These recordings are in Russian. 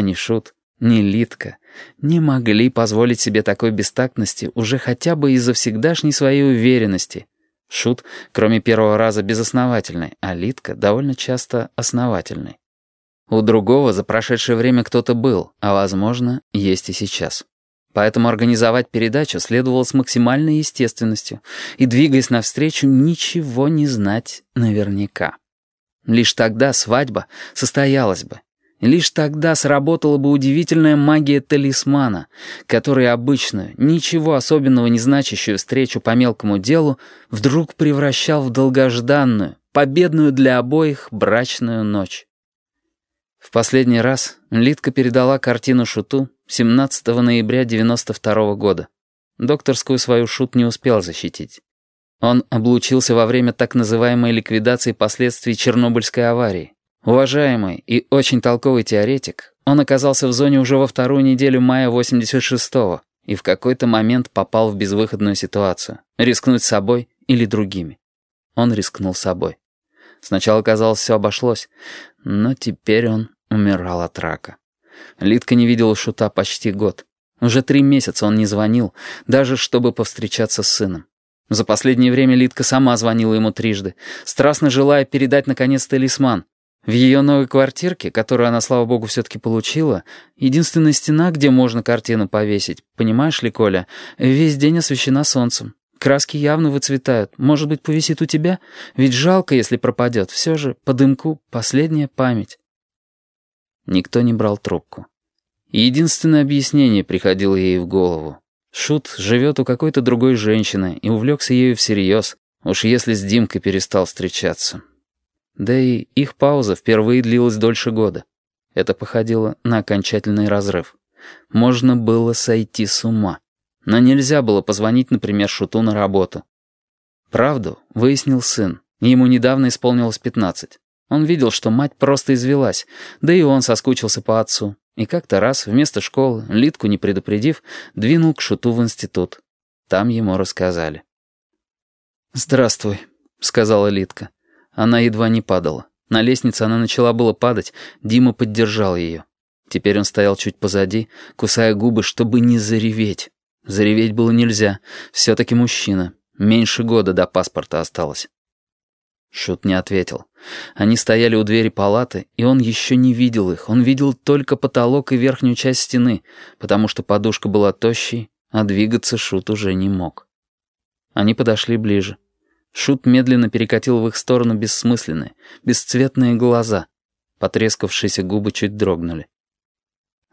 а ни Шут, ни Литка не могли позволить себе такой бестактности уже хотя бы из-за всегдашней своей уверенности. Шут, кроме первого раза, безосновательный, а Литка довольно часто основательный. У другого за прошедшее время кто-то был, а, возможно, есть и сейчас. Поэтому организовать передачу следовало с максимальной естественностью и, двигаясь навстречу, ничего не знать наверняка. Лишь тогда свадьба состоялась бы. Лишь тогда сработала бы удивительная магия талисмана, который обычную, ничего особенного не значащую встречу по мелкому делу вдруг превращал в долгожданную, победную для обоих брачную ночь. В последний раз Литка передала картину Шуту 17 ноября 92 -го года. Докторскую свою Шут не успел защитить. Он облучился во время так называемой ликвидации последствий Чернобыльской аварии. Уважаемый и очень толковый теоретик, он оказался в зоне уже во вторую неделю мая 86-го и в какой-то момент попал в безвыходную ситуацию. Рискнуть собой или другими. Он рискнул собой. Сначала казалось, все обошлось, но теперь он умирал от рака. Литка не видела Шута почти год. Уже три месяца он не звонил, даже чтобы повстречаться с сыном. За последнее время Литка сама звонила ему трижды, страстно желая передать наконец талисман. В ее новой квартирке, которую она, слава богу, все-таки получила, единственная стена, где можно картину повесить, понимаешь ли, Коля, весь день освещена солнцем. Краски явно выцветают. Может быть, повисит у тебя? Ведь жалко, если пропадет. Все же, по дымку, последняя память. Никто не брал трубку. Единственное объяснение приходило ей в голову. Шут живет у какой-то другой женщины и увлекся ею всерьез, уж если с Димкой перестал встречаться. Да и их пауза впервые длилась дольше года. Это походило на окончательный разрыв. Можно было сойти с ума. Но нельзя было позвонить, например, Шуту на работу. Правду выяснил сын. Ему недавно исполнилось пятнадцать. Он видел, что мать просто извелась, да и он соскучился по отцу. И как-то раз вместо школы, Литку не предупредив, двинул к Шуту в институт. Там ему рассказали. «Здравствуй», — сказала Литка. Она едва не падала. На лестнице она начала было падать, Дима поддержал ее. Теперь он стоял чуть позади, кусая губы, чтобы не зареветь. Зареветь было нельзя, все-таки мужчина. Меньше года до паспорта осталось. Шут не ответил. Они стояли у двери палаты, и он еще не видел их. Он видел только потолок и верхнюю часть стены, потому что подушка была тощей, а двигаться Шут уже не мог. Они подошли ближе. Шут медленно перекатил в их сторону бессмысленные, бесцветные глаза. Потрескавшиеся губы чуть дрогнули.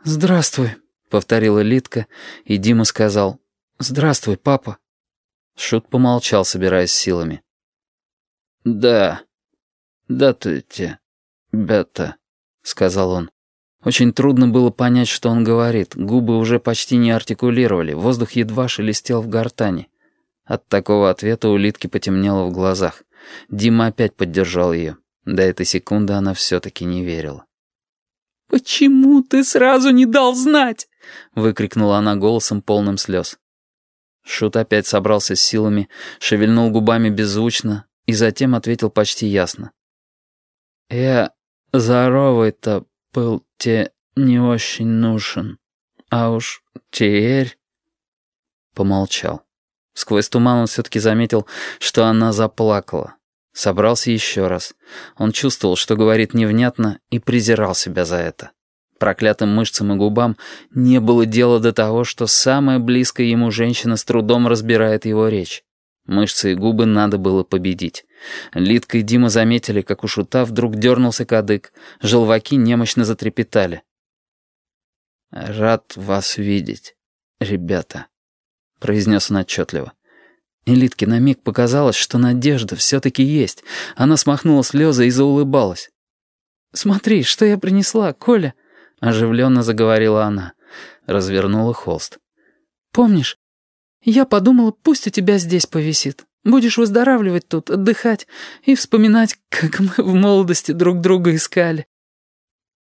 «Здравствуй», — повторила Литка, и Дима сказал «Здравствуй, папа». Шут помолчал, собираясь силами. «Да, да ты те, бета», — сказал он. Очень трудно было понять, что он говорит. Губы уже почти не артикулировали, воздух едва шелестел в гортани. От такого ответа у Литки потемнело в глазах. Дима опять поддержал ее. До этой секунды она все-таки не верила. «Почему ты сразу не дал знать?» — выкрикнула она голосом полным слез. Шут опять собрался с силами, шевельнул губами беззвучно, и затем ответил почти ясно. «Я здоровый-то был тебе не очень нужен, а уж теперь...» Помолчал. Сквозь туман он все-таки заметил, что она заплакала. Собрался еще раз. Он чувствовал, что говорит невнятно, и презирал себя за это. Проклятым мышцам и губам не было дела до того, что самая близкая ему женщина с трудом разбирает его речь. Мышцы и губы надо было победить. Литка и Дима заметили, как у шута вдруг дернулся кадык. Желваки немощно затрепетали. «Рад вас видеть, ребята», — произнес он отчетливо. И Литке на миг показалось, что надежда все-таки есть. Она смахнула слезы и заулыбалась. «Смотри, что я принесла, Коля», — оживленно заговорила она. Развернула холст. «Помнишь, я подумала, пусть у тебя здесь повисит. Будешь выздоравливать тут, отдыхать и вспоминать, как мы в молодости друг друга искали».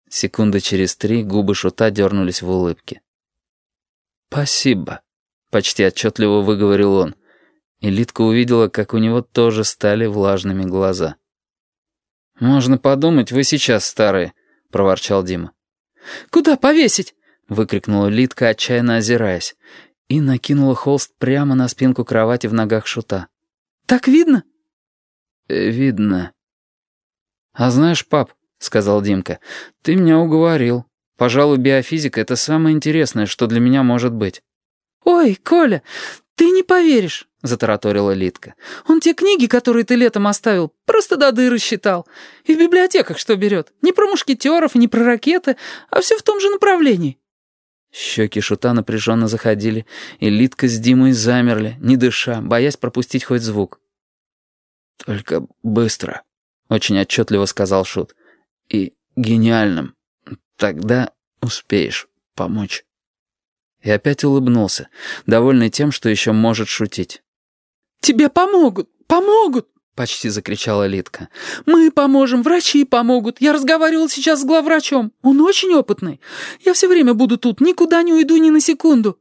Секунды через три губы Шута дернулись в улыбке. «Спасибо», — почти отчетливо выговорил он. И Литка увидела, как у него тоже стали влажными глаза. «Можно подумать, вы сейчас старые», — проворчал Дима. Куда повесить?» — выкрикнула Литка, отчаянно озираясь, и накинула холст прямо на спинку кровати в ногах шута. «Так видно?» «Э, «Видно». «А знаешь, пап», — сказал Димка, — «ты меня уговорил. Пожалуй, биофизика — это самое интересное, что для меня может быть». «Ой, Коля, ты не поверишь», — затараторила Литка. «Он те книги, которые ты летом оставил, просто до дыры считал. И в библиотеках что берет? Не про мушкетеров не про ракеты, а все в том же направлении». Щеки шута напряженно заходили, и Литка с Димой замерли, не дыша, боясь пропустить хоть звук. «Только быстро», — очень отчетливо сказал шут. «И гениальным. Тогда успеешь помочь». И опять улыбнулся, довольный тем, что еще может шутить. «Тебе помогут! Помогут!» — почти закричала Литка. «Мы поможем, врачи помогут. Я разговаривал сейчас с главврачом. Он очень опытный. Я все время буду тут, никуда не уйду ни на секунду».